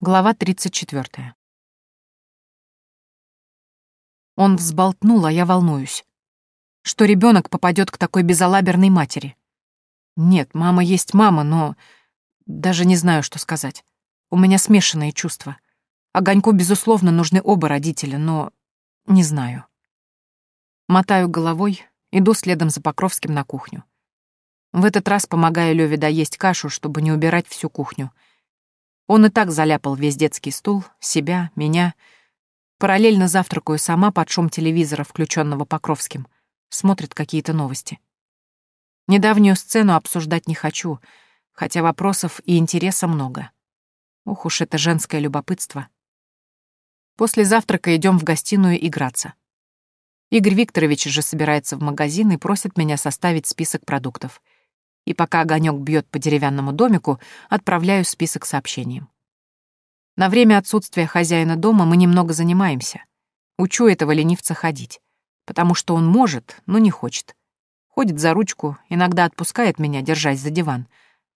Глава 34. Он взболтнул, а я волнуюсь. Что ребенок попадет к такой безалаберной матери. Нет, мама есть мама, но... Даже не знаю, что сказать. У меня смешанные чувства. Огоньку, безусловно, нужны оба родителя, но... Не знаю. Мотаю головой, иду следом за Покровским на кухню. В этот раз помогаю Лёве доесть кашу, чтобы не убирать всю кухню — он и так заляпал весь детский стул, себя, меня. Параллельно завтракаю сама под шум телевизора, включенного Покровским. Смотрит какие-то новости. Недавнюю сцену обсуждать не хочу, хотя вопросов и интереса много. Ух уж это женское любопытство. После завтрака идем в гостиную играться. Игорь Викторович же собирается в магазин и просит меня составить список продуктов — и пока огонек бьет по деревянному домику, отправляю список сообщением. На время отсутствия хозяина дома мы немного занимаемся. Учу этого ленивца ходить, потому что он может, но не хочет. Ходит за ручку, иногда отпускает меня, держась за диван,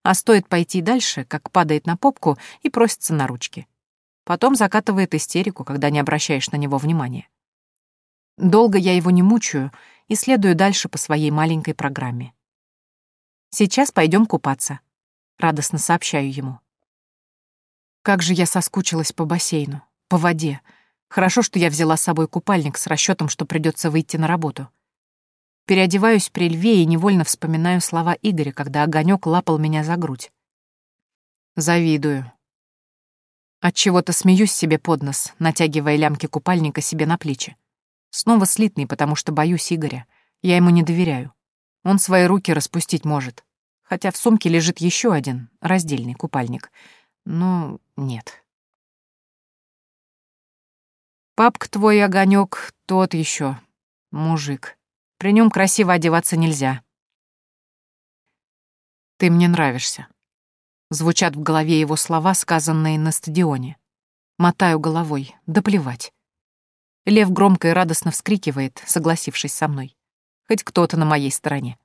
а стоит пойти дальше, как падает на попку и просится на ручки. Потом закатывает истерику, когда не обращаешь на него внимания. Долго я его не мучаю и следую дальше по своей маленькой программе. Сейчас пойдем купаться», — радостно сообщаю ему. Как же я соскучилась по бассейну, по воде. Хорошо, что я взяла с собой купальник с расчетом, что придется выйти на работу. Переодеваюсь при льве и невольно вспоминаю слова Игоря, когда огонек лапал меня за грудь. Завидую. Отчего-то смеюсь себе под нос, натягивая лямки купальника себе на плечи. Снова слитный, потому что боюсь Игоря. Я ему не доверяю. Он свои руки распустить может. Хотя в сумке лежит еще один, раздельный купальник. Но нет. Папка твой огонек тот еще мужик. При нем красиво одеваться нельзя. Ты мне нравишься. Звучат в голове его слова, сказанные на стадионе. Мотаю головой, да плевать. Лев громко и радостно вскрикивает, согласившись со мной. Хоть кто-то на моей стороне.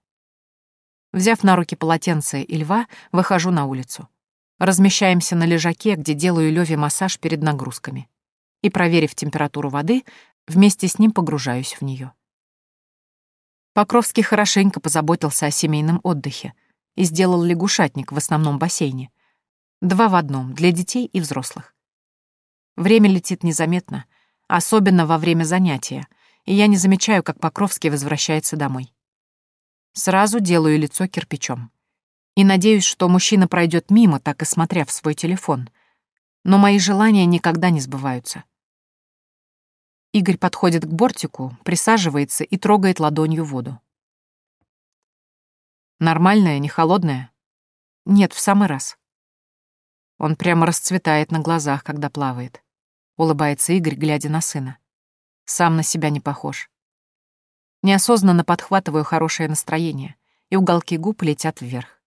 Взяв на руки полотенце и льва, выхожу на улицу. Размещаемся на лежаке, где делаю Леве массаж перед нагрузками. И, проверив температуру воды, вместе с ним погружаюсь в нее. Покровский хорошенько позаботился о семейном отдыхе и сделал лягушатник в основном бассейне. Два в одном, для детей и взрослых. Время летит незаметно, особенно во время занятия, и я не замечаю, как Покровский возвращается домой. Сразу делаю лицо кирпичом. И надеюсь, что мужчина пройдет мимо, так и смотря в свой телефон. Но мои желания никогда не сбываются. Игорь подходит к бортику, присаживается и трогает ладонью воду. Нормальная, не холодная? Нет, в самый раз. Он прямо расцветает на глазах, когда плавает. Улыбается Игорь, глядя на сына. Сам на себя не похож. Неосознанно подхватываю хорошее настроение, и уголки губ летят вверх.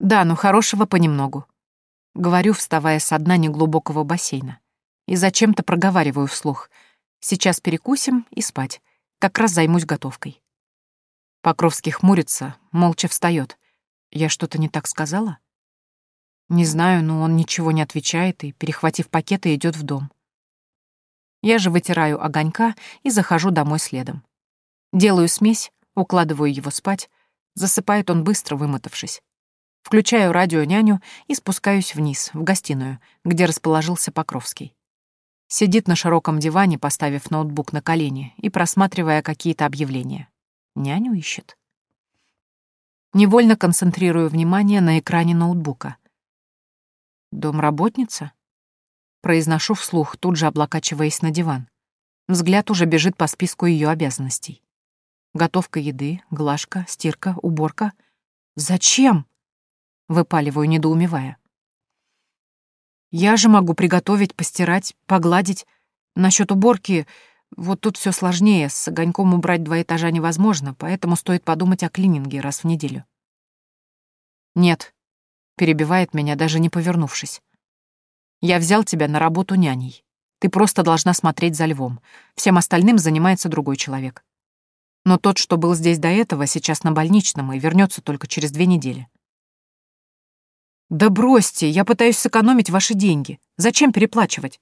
Да, но хорошего понемногу. Говорю, вставая с дна неглубокого бассейна. И зачем-то проговариваю вслух. Сейчас перекусим и спать. Как раз займусь готовкой. Покровский хмурится, молча встает. Я что-то не так сказала? Не знаю, но он ничего не отвечает и, перехватив пакеты, идет в дом. Я же вытираю огонька и захожу домой следом. Делаю смесь, укладываю его спать. Засыпает он быстро, вымотавшись. Включаю радио няню и спускаюсь вниз, в гостиную, где расположился Покровский. Сидит на широком диване, поставив ноутбук на колени и просматривая какие-то объявления. Няню ищет. Невольно концентрирую внимание на экране ноутбука. Домработница? Произношу вслух, тут же облокачиваясь на диван. Взгляд уже бежит по списку ее обязанностей. Готовка еды, глажка, стирка, уборка. Зачем? Выпаливаю, недоумевая. Я же могу приготовить, постирать, погладить. Насчет уборки, вот тут все сложнее, с огоньком убрать два этажа невозможно, поэтому стоит подумать о клининге раз в неделю. Нет, перебивает меня, даже не повернувшись. Я взял тебя на работу няней. Ты просто должна смотреть за львом. Всем остальным занимается другой человек. Но тот, что был здесь до этого, сейчас на больничном и вернется только через две недели. Да бросьте, я пытаюсь сэкономить ваши деньги. Зачем переплачивать?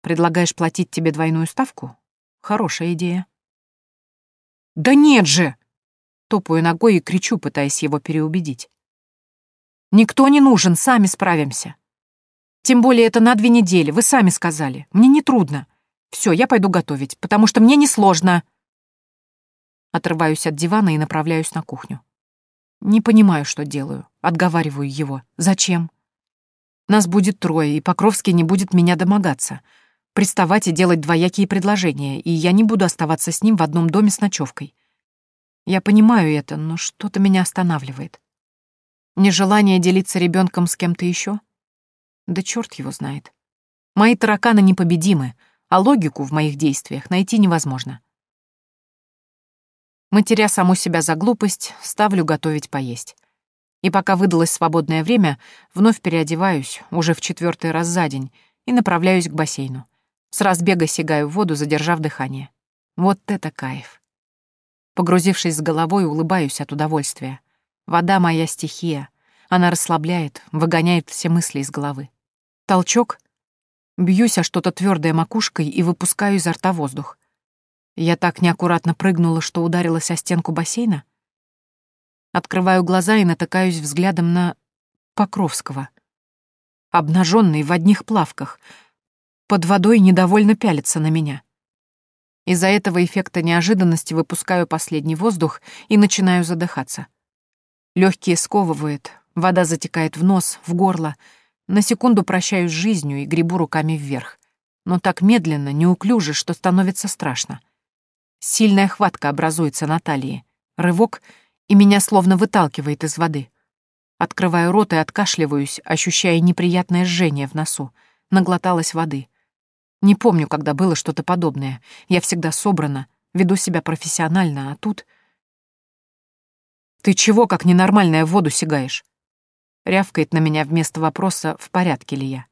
Предлагаешь платить тебе двойную ставку? Хорошая идея. Да нет же! Топаю ногой и кричу, пытаясь его переубедить. Никто не нужен, сами справимся. Тем более это на две недели, вы сами сказали. Мне не трудно. Все, я пойду готовить, потому что мне несложно. Отрываюсь от дивана и направляюсь на кухню. Не понимаю, что делаю. Отговариваю его. Зачем? Нас будет трое, и Покровский не будет меня домогаться. Приставать и делать двоякие предложения, и я не буду оставаться с ним в одном доме с ночевкой. Я понимаю это, но что-то меня останавливает. Нежелание делиться ребенком с кем-то еще? Да черт его знает. Мои тараканы непобедимы, а логику в моих действиях найти невозможно. Матеря саму себя за глупость, ставлю готовить поесть. И пока выдалось свободное время, вновь переодеваюсь, уже в четвертый раз за день, и направляюсь к бассейну. С разбега сигаю в воду, задержав дыхание. Вот это кайф. Погрузившись с головой, улыбаюсь от удовольствия. Вода — моя стихия. Она расслабляет, выгоняет все мысли из головы. Толчок. Бьюсь о что-то твердое макушкой и выпускаю изо рта воздух. Я так неаккуратно прыгнула, что ударилась о стенку бассейна. Открываю глаза и натыкаюсь взглядом на Покровского. Обнаженный в одних плавках. Под водой недовольно пялится на меня. Из-за этого эффекта неожиданности выпускаю последний воздух и начинаю задыхаться. Легкие сковывает, вода затекает в нос, в горло. На секунду прощаюсь с жизнью и гребу руками вверх. Но так медленно, неуклюже, что становится страшно. Сильная хватка образуется на талии. Рывок, и меня словно выталкивает из воды. Открываю рот и откашливаюсь, ощущая неприятное жжение в носу. Наглоталась воды. Не помню, когда было что-то подобное. Я всегда собрана, веду себя профессионально, а тут... «Ты чего, как ненормальная, в воду сигаешь?» Рявкает на меня вместо вопроса, в порядке ли я.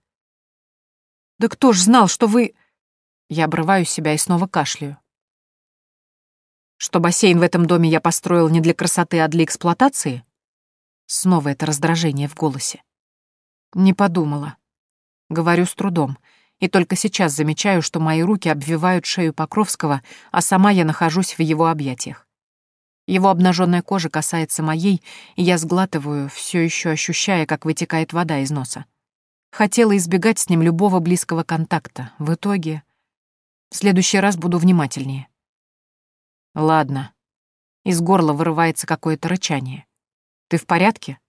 «Да кто ж знал, что вы...» Я обрываю себя и снова кашляю. Что бассейн в этом доме я построил не для красоты, а для эксплуатации? Снова это раздражение в голосе. Не подумала. Говорю с трудом. И только сейчас замечаю, что мои руки обвивают шею Покровского, а сама я нахожусь в его объятиях. Его обнаженная кожа касается моей, и я сглатываю, все еще ощущая, как вытекает вода из носа. Хотела избегать с ним любого близкого контакта. В итоге... В следующий раз буду внимательнее. Ладно. Из горла вырывается какое-то рычание. Ты в порядке?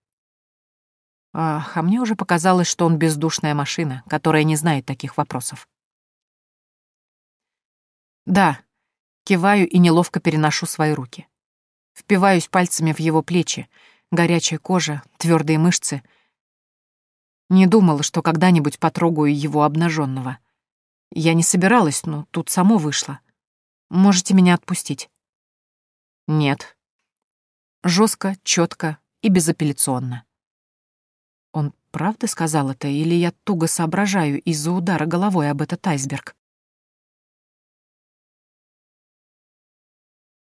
Ах, а мне уже показалось, что он бездушная машина, которая не знает таких вопросов. Да, киваю и неловко переношу свои руки. Впиваюсь пальцами в его плечи, горячая кожа, твердые мышцы. Не думала, что когда-нибудь потрогаю его обнаженного. Я не собиралась, но тут само вышло. Можете меня отпустить. Нет. Жестко, четко и безапелляционно. Он правда сказал это, или я туго соображаю из-за удара головой об этот айсберг?